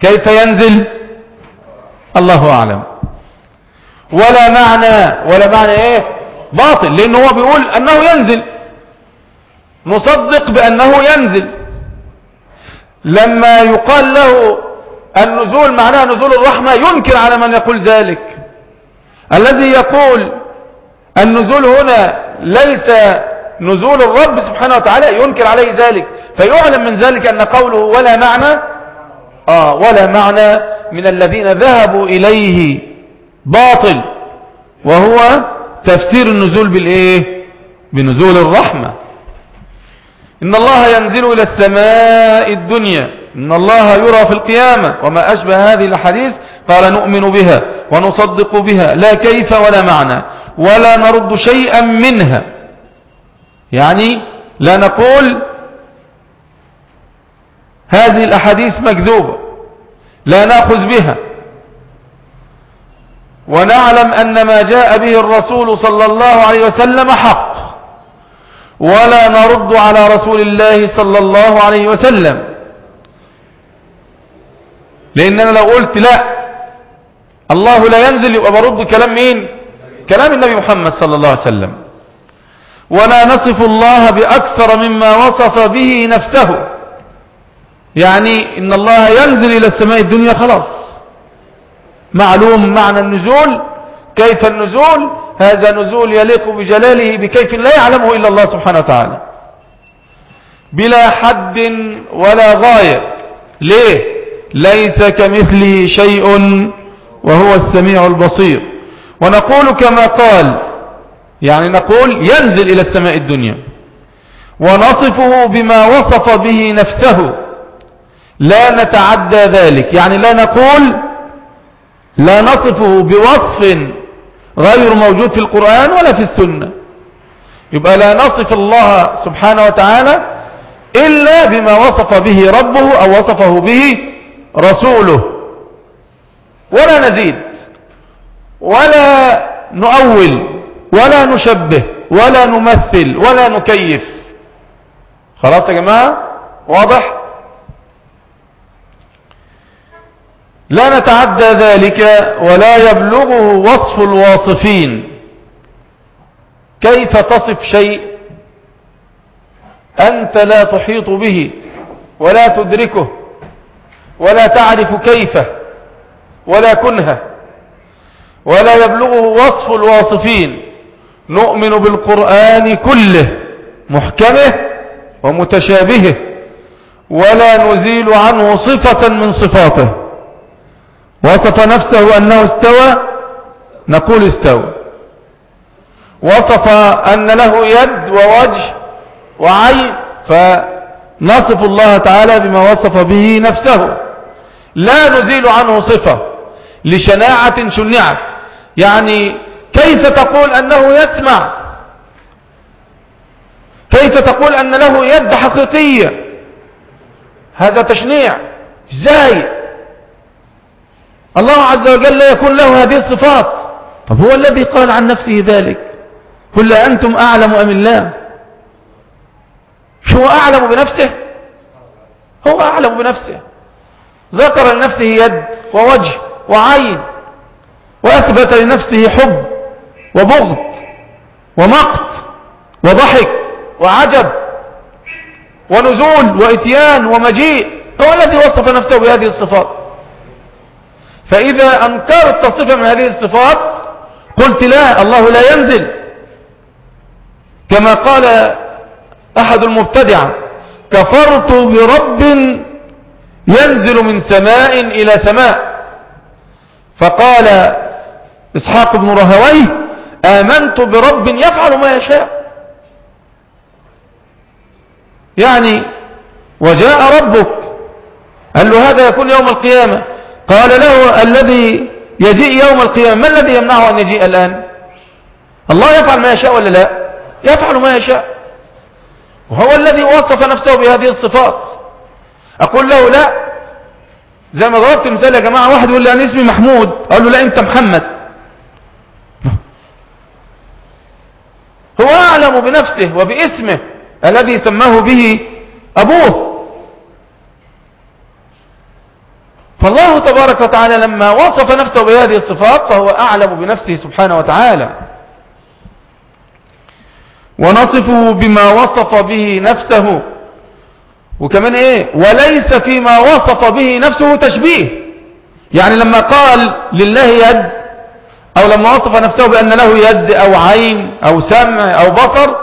كيف ينزل؟ الله أعلم. ولا معنى ولا معنى إيه؟ باطل لأنه هو بيقول أنه ينزل. نصدق بأنه ينزل. لما يقال له النزول معناه نزول الرحمة ينكر على من يقول ذلك. الذي يقول النزول هنا ليس نزول الرب سبحانه وتعالى ينكر عليه ذلك. فيعلم من ذلك أن قوله ولا معنى آه ولا معنى من الذين ذهبوا إليه باطل وهو تفسير النزول بالإيه؟ بنزول الرحمة. إن الله ينزل إلى السماء الدنيا إن الله يرى في القيامة وما أشبه هذه الحديث قال نؤمن بها ونصدق بها لا كيف ولا معنى ولا نرد شيئا منها. يعني لا نقول هذه الأحاديث مكذوبة. لا نأخذ بها. ونعلم أن ما جاء به الرسول صلى الله عليه وسلم حق. ولا نرد على رسول الله صلى الله عليه وسلم. لأننا لو قلت لا الله لا ينزل يبقى برد كلام مين؟ كلام النبي محمد صلى الله عليه وسلم. ولا نصف الله بأكثر مما وصف به نفسه. يعني إن الله ينزل إلى السماء الدنيا خلاص. معلوم معنى النزول كيف النزول؟ هذا نزول يليق بجلاله بكيف لا يعلمه إلا الله سبحانه وتعالى. بلا حد ولا غاية. ليه؟ ليس كمثله شيء وهو السميع البصير. ونقول كما قال يعني نقول ينزل إلى السماء الدنيا. ونصفه بما وصف به نفسه. لا نتعدى ذلك. يعني لا نقول لا نصفه بوصف غير موجود في القرآن ولا في السنة. يبقى لا نصف الله سبحانه وتعالى إلا بما وصف به ربه أو وصفه به رسوله. ولا نزيد ولا نؤول ولا نشبه ولا نمثل ولا نكيف. خلاص يا جماعة؟ واضح؟ لا نتعدى ذلك ولا يبلغه وصف الواصفين. كيف تصف شيء؟ أنت لا تحيط به ولا تدركه ولا تعرف كيفه ولا كنهه ولا يبلغه وصف الواصفين. نؤمن بالقرآن كله محكمه ومتشابهه ولا نزيل عنه صفة من صفاته. وصف نفسه أنه استوى نقول استوى. وصف أن له يد ووجه وعين فنصف الله تعالى بما وصف به نفسه. لا نزيل عنه صفة لشناعة شنعت. يعني كيف تقول أنه يسمع؟ كيف تقول أن له يد حقيقية؟ هذا تشنيع. إزاي؟ الله عز وجل لا يكون له هذه الصفات. طب هو الذي قال عن نفسه ذلك؟ قل أنتم أعلم أم الله؟ شو أعلم بنفسه؟ هو أعلم بنفسه. ذكر لنفسه يد ووجه وعين وأثبت لنفسه حب وبغض ومقت وضحك وعجب ونزول وإتيان ومجيء. هو الذي وصف نفسه بهذه الصفات. فإذا أنكرت صفة من هذه الصفات قلت لا الله لا ينزل. كما قال أحد المبتدعة كفرت برب ينزل من سماء إلى سماء. فقال إسحاق بن رهويه آمنت برب يفعل ما يشاء. يعني وجاء ربك. قال له هذا يكون يوم القيامة. قال له الذي يجيء يوم القيامة ما الذي يمنعه أن يجيء الآن؟ الله يفعل ما يشاء ولا لا؟ يفعل ما يشاء. وهو الذي وصف نفسه بهذه الصفات. أقول له لا. زي ما ضربت مثال يا جماعة واحد يقول لي أنا اسمي محمود. أقول له لا أنت محمد. هو أعلم بنفسه وباسمه الذي سماه به أبوه. فالله تبارك وتعالى لما وصف نفسه بهذه الصفات فهو أعلم بنفسه سبحانه وتعالى. ونصفه بما وصف به نفسه. وكمان إيه؟ وليس فيما وصف به نفسه تشبيه. يعني لما قال لله يد أو لما وصف نفسه بأن له يد أو عين أو سمع أو بصر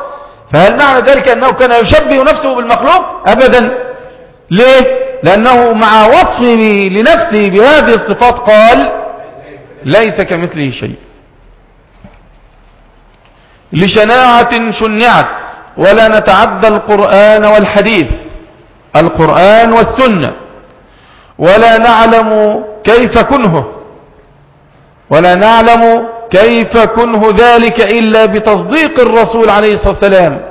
فهل معنى ذلك أنه كان يشبه نفسه بالمخلوق؟ ابدا. ليه؟ لأنه مع وصفه لنفسه بهذه الصفات قال ليس كمثله شيء. لشناعة شنعت ولا نتعدى القرآن والحديث القرآن والسنة ولا نعلم كيف كنه ولا نعلم كيف كنه ذلك إلا بتصديق الرسول عليه الصلاة والسلام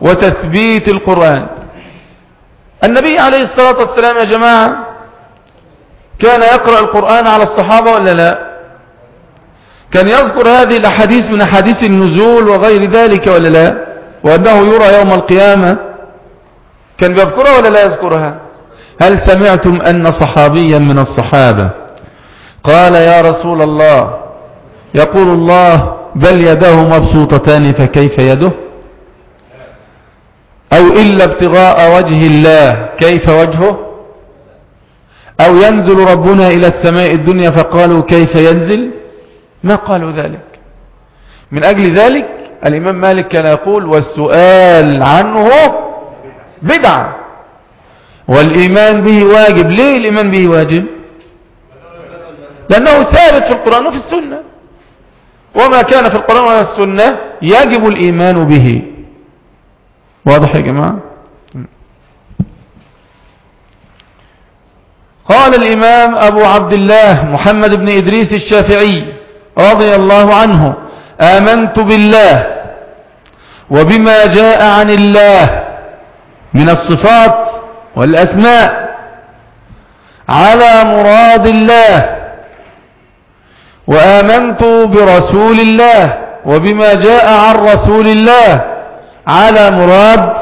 وتثبيت القرآن. النبي عليه الصلاة والسلام يا جماعة كان يقرأ القرآن على الصحابة ولا لا؟ كان يذكر هذه الأحاديث من أحاديث النزول وغير ذلك ولا لا؟ وأنه يرى يوم القيامة؟ كان بيذكرها ولا لا يذكرها؟ هل سمعتم أن صحابيا من الصحابة قال يا رسول الله يقول الله بل يداه مبسوطتان فكيف يده؟ أو إلا ابتغاء وجه الله كيف وجهه؟ أو ينزل ربنا إلى السماء الدنيا فقالوا كيف ينزل؟ ما قالوا ذلك. من أجل ذلك الإمام مالك كان يقول والسؤال عنه بدعة. والإيمان به واجب. ليه الإيمان به واجب؟ لأنه ثابت في القرآن وفي السنة. وما كان في القرآن وفي السنة يجب الإيمان به. واضح يا جماعة؟ قال الإمام أبو عبد الله محمد بن إدريس الشافعي رضي الله عنه آمنت بالله وبما جاء عن الله من الصفات والأسماء على مراد الله وآمنت برسول الله وبما جاء عن رسول الله على مراد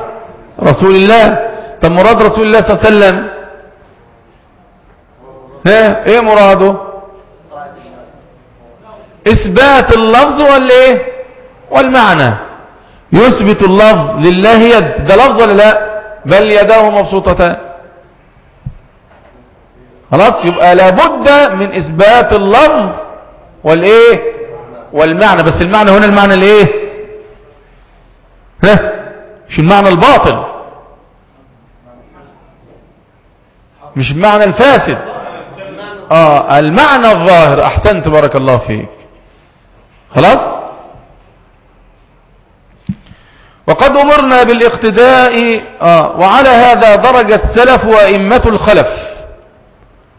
رسول الله. طب مراد رسول الله صلى الله عليه وسلم؟ ها؟ إيه مراده؟ إثبات اللفظ ولا إيه؟ والمعنى. يثبت اللفظ لله يد. ده لفظ ولا لا؟ بل يداه مبسوطتان خلاص؟ يبقى لابد من إثبات اللفظ والإيه؟ والمعنى. بس المعنى هنا المعنى الإيه؟ ها؟ مش المعنى الباطل مش المعنى الفاسد. آه المعنى الظاهر. أحسنت بارك الله فيك. خلاص؟ وقد أمرنا بالاقتداء آه وعلى هذا درج السلف وأئمة الخلف.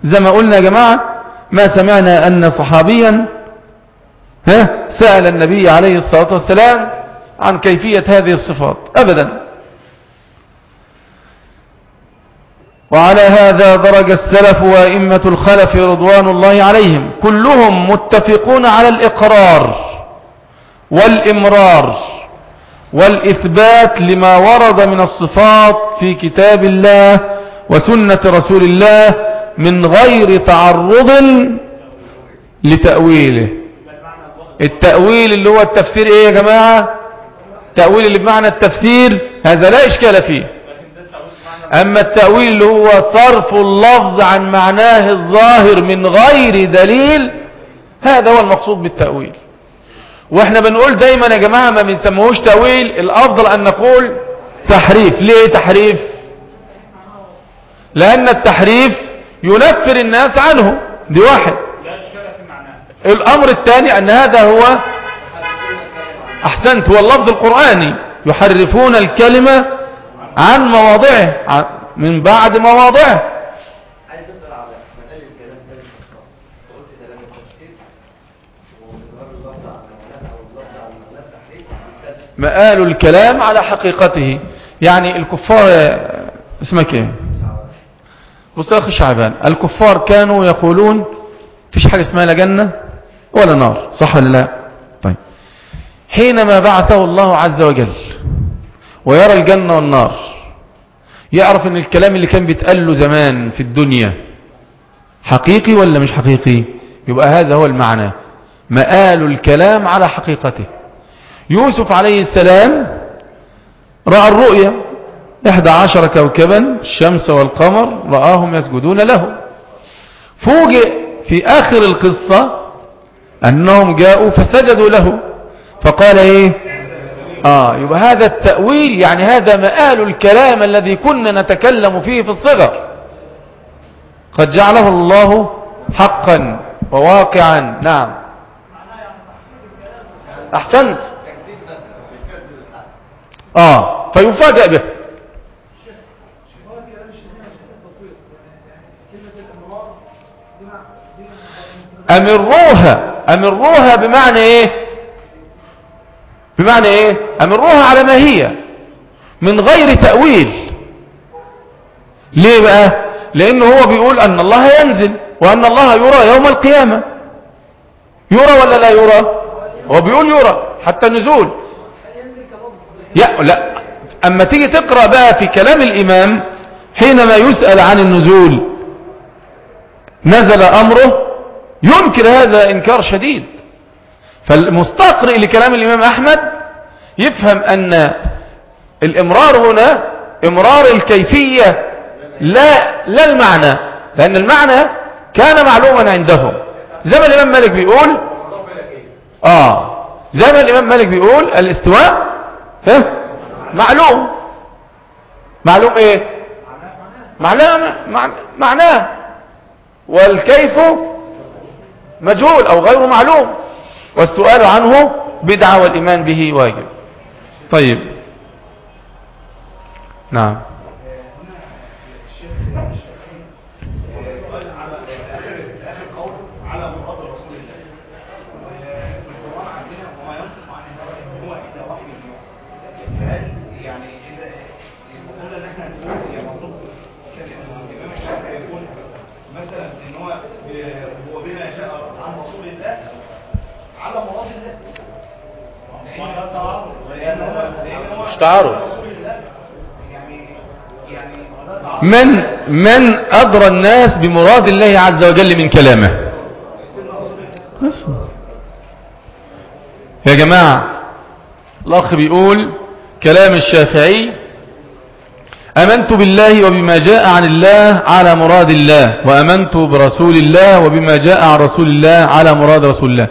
زي ما قلنا يا جماعة ما سمعنا أن صحابيا ها سأل النبي عليه الصلاة والسلام عن كيفية هذه الصفات. أبدا. وعلى هذا درج السلف وأئمة الخلف رضوان الله عليهم. كلهم متفقون على الإقرار والإمرار والإثبات لما ورد من الصفات في كتاب الله وسنة رسول الله من غير تعرض لتأويله. التأويل اللي هو التفسير إيه يا جماعة؟ التأويل اللي بمعنى التفسير هذا لا إشكال فيه. أما التأويل اللي هو صرف اللفظ عن معناه الظاهر من غير دليل هذا هو المقصود بالتأويل. وإحنا بنقول دايما يا جماعة ما بنسموهوش تأويل الأفضل أن نقول تحريف. ليه تحريف؟ لأن التحريف ينفر الناس عنه. دي واحد. الأمر الثاني أن هذا هو أحسنت هو اللفظ القرآني. يحرفون الكلمة عن مواضعه من بعد مواضعه. مآل الكلام على حقيقته. يعني الكفار اسمك إيه؟ بص يا أخي شعبان الكفار كانوا يقولون فيش حاجة اسمها لا جنة ولا نار صح ولا لا؟ حينما بعثه الله عز وجل ويرى الجنة والنار يعرف إن الكلام اللي كان بيتقال له زمان في الدنيا حقيقي ولا مش حقيقي؟ يبقى هذا هو المعنى. مآل الكلام على حقيقته. يوسف عليه السلام رأى الرؤيا إحدى عشر كوكبا الشمس والقمر رآهم يسجدون له. فوجئ في آخر القصة أنهم جاءوا فسجدوا له. فقال إيه؟ آه يبقى هذا التأويل يعني هذا مآل الكلام الذي كنا نتكلم فيه في الصغر. قد جعله الله حقا وواقعا. نعم. الحق آه فيفاجأ به. أمروها. أمروها بمعنى إيه؟ بمعنى إيه؟ أمروها على ما هي من غير تأويل. ليه بقى؟ لأنه هو بيقول أن الله ينزل وأن الله يرى يوم القيامة. يرى ولا لا يرى؟ هو بيقول يرى حتى النزول يا لا أما تيجي تقرأ بقى في كلام الإمام حينما يسأل عن النزول نزل أمره ينكر هذا إنكار شديد. فالمستقرئ لكلام الإمام أحمد يفهم أن الإمرار هنا إمرار الكيفية لا لا المعنى لأن المعنى كان معلوما عندهم. زي ما الإمام مالك بيقول آه زي ما الإمام مالك بيقول الاستواء ها معلوم. معلوم إيه؟ معناه معناه, والكيف مجهول أو غير معلوم. والسؤال عنه بدعة والايمان به واجب طيب. نعم قال على اخر اخر قول على مراد رسول الله القران عندنا وما ينطق عن الهوى هو الا وحي يوحى هل يعني اذا المفروض ان إحنا نقول هي المفروض كان الامام الشافعي يقول مثلا ان هو هو بما جاء عن رسول الله على مراد الله لأن هو- لأن هو مش تعارض. من من أدرى الناس بمراد الله عز وجل من كلامه. يا جماعة الأخ بيقول كلام الشافعي أمنت بالله وبما جاء عن الله على مراد الله وأمنت برسول الله وبما جاء عن رسول الله على مراد رسول الله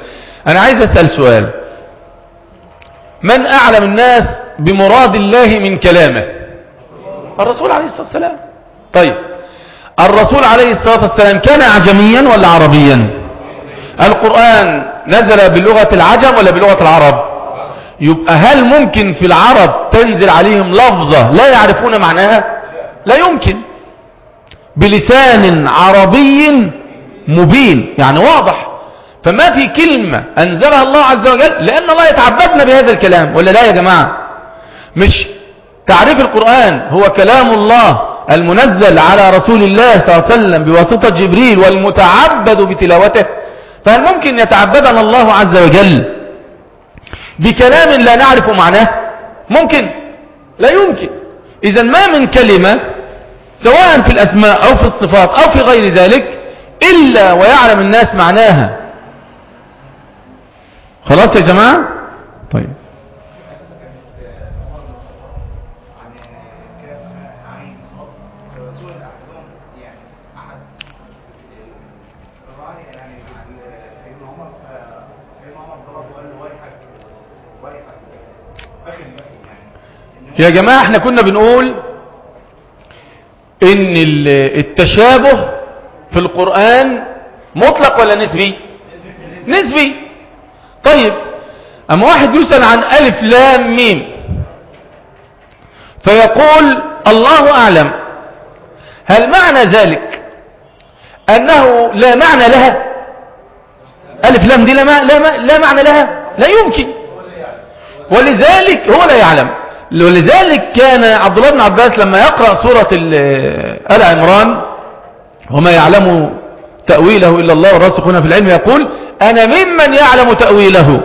أنا عايز أسأل سؤال من أعلم الناس بمراد الله من كلامه. الرسول عليه الصلاة والسلام. طيب. الرسول عليه الصلاة والسلام كان أعجميا ولا عربيا؟ القرآن نزل بلغة العجم ولا بلغة العرب؟ يبقى هل ممكن في العرب تنزل عليهم لفظة لا يعرفون معناها؟ لا يمكن. بلسان عربي مبين يعني واضح. فما في كلمة أنزلها الله عز وجل لأن الله يتعبدنا بهذا الكلام ولا لا يا جماعة؟ مش تعريف القرآن هو كلام الله المنزل على رسول الله صلى الله عليه وسلم بواسطة جبريل والمتعبد بتلاوته. فهل ممكن يتعبدنا الله عز وجل بكلام لا نعرف معناه. ممكن لا يمكن. إذا ما من كلمة سواء في الأسماء أو في الصفات أو في غير ذلك إلا ويعلم الناس معناها. خلاص يا جماعة طيب عن كاف عين صاد رسول الأحزاب يعني أحد الراعي يعني عن سيدنا عمر سيدنا عمر ضرب وقال له ويحك ويحك بخل بخل يعني إن هو يا جماعة إحنا كنا بنقول إن ال- التشابه في القرآن مطلق ولا نسبي؟ نسبي. طيب أما واحد يسأل عن ألف لام ميم فيقول الله أعلم. هل معنى ذلك أنه لا معنى لها؟ ألف لام دي لا معنى لها؟ لا يمكن. ولذلك هو لا يعلم. ولذلك كان عبد الله بن عباس لما يقرأ سورة آل عمران وما يعلم تأويله إلا الله والراسخون في العلم يقول أنا ممن يعلم تأويله.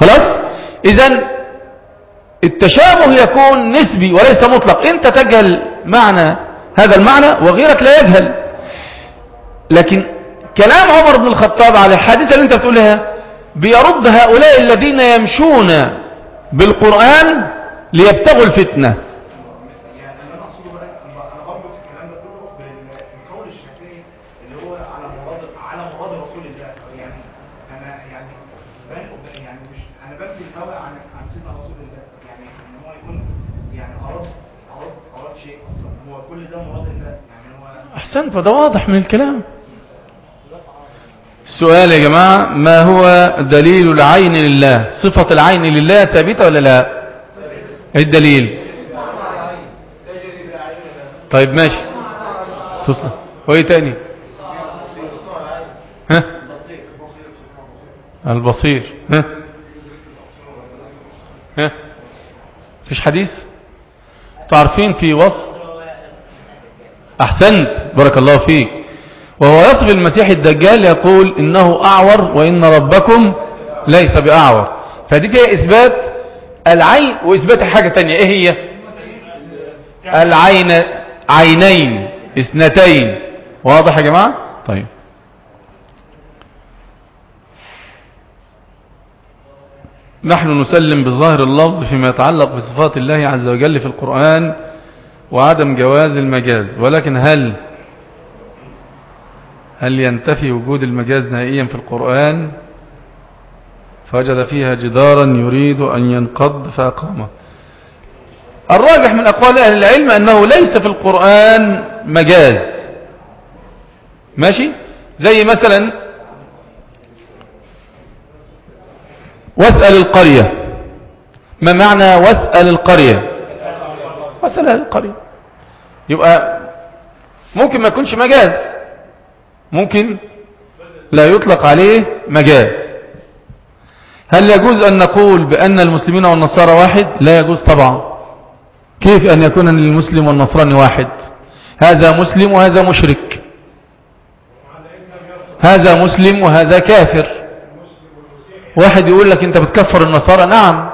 خلاص؟ إذا التشابه يكون نسبي وليس مطلق. انت تجهل معنى هذا المعنى وغيرك لا يجهل. لكن كلام عمر بن الخطاب على الحادثة اللي انت بتقولها بيرد هؤلاء الذين يمشون بالقرآن ليبتغوا الفتنة. أحسنت فده واضح من الكلام. السؤال يا جماعة ما هو دليل العين لله؟ صفة العين لله ثابتة ولا لا؟ إيه الدليل؟ طيب ماشي. تصلح وإيه تاني؟ ها؟ البصير. ها؟ ها؟ فيش حديث؟ تعرفين في وصف؟ أحسنت. بارك الله فيك. وهو يصف المسيح الدجال يقول إنه أعور وإن ربكم ليس بأعور. فدي فيها إثبات العين وإثبات حاجة تانية. إيه هي؟ العين عينين إثنتين. واضح يا جماعة؟ طيب. نحن نسلم بظاهر اللفظ فيما يتعلق بصفات الله عز وجل في القرآن وعدم جواز المجاز. ولكن هل هل ينتفي وجود المجاز نهائيا في القرآن؟ فوجد فيها جدارا يريد أن ينقض فأقامه. الراجح من أقوال أهل العلم أنه ليس في القرآن مجاز. ماشي؟ زي مثلا واسأل القرية. ما معنى واسأل القرية؟ واسأل القرية. يبقى ممكن ما يكونش مجاز. ممكن لا يطلق عليه مجاز. هل يجوز أن نقول بأن المسلمين والنصارى واحد؟ لا يجوز طبعا. كيف أن يكون المسلم والنصراني واحد؟ هذا مسلم وهذا مشرك. هذا مسلم وهذا كافر. واحد يقول لك أنت بتكفر النصارى؟ نعم.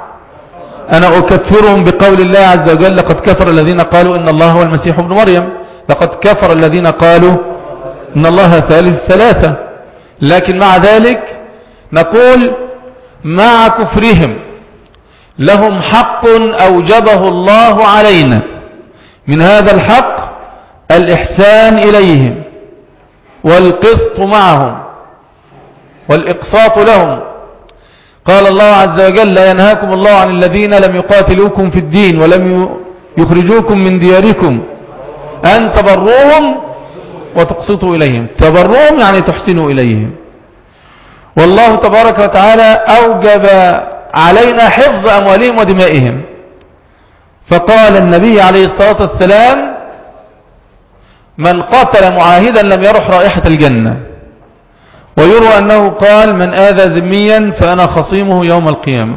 أنا أكفرهم بقول الله عز وجل لقد كفر الذين قالوا إن الله هو المسيح ابن مريم. لقد كفر الذين قالوا إن الله ثالث ثلاثة. لكن مع ذلك نقول مع كفرهم لهم حق أوجبه الله علينا. من هذا الحق الإحسان إليهم والقسط معهم والإقساط لهم. قال الله عز وجل لا ينهاكم الله عن الذين لم يقاتلوكم في الدين ولم يخرجوكم من دياركم أن تبروهم وتقسطوا إليهم. تبروهم يعني تحسنوا إليهم. والله تبارك وتعالى أوجب علينا حفظ أموالهم ودمائهم. فقال النبي عليه الصلاة والسلام من قتل معاهدا لم يرح رائحة الجنة. ويروى أنه قال من آذى ذميا فأنا خصيمه يوم القيامة.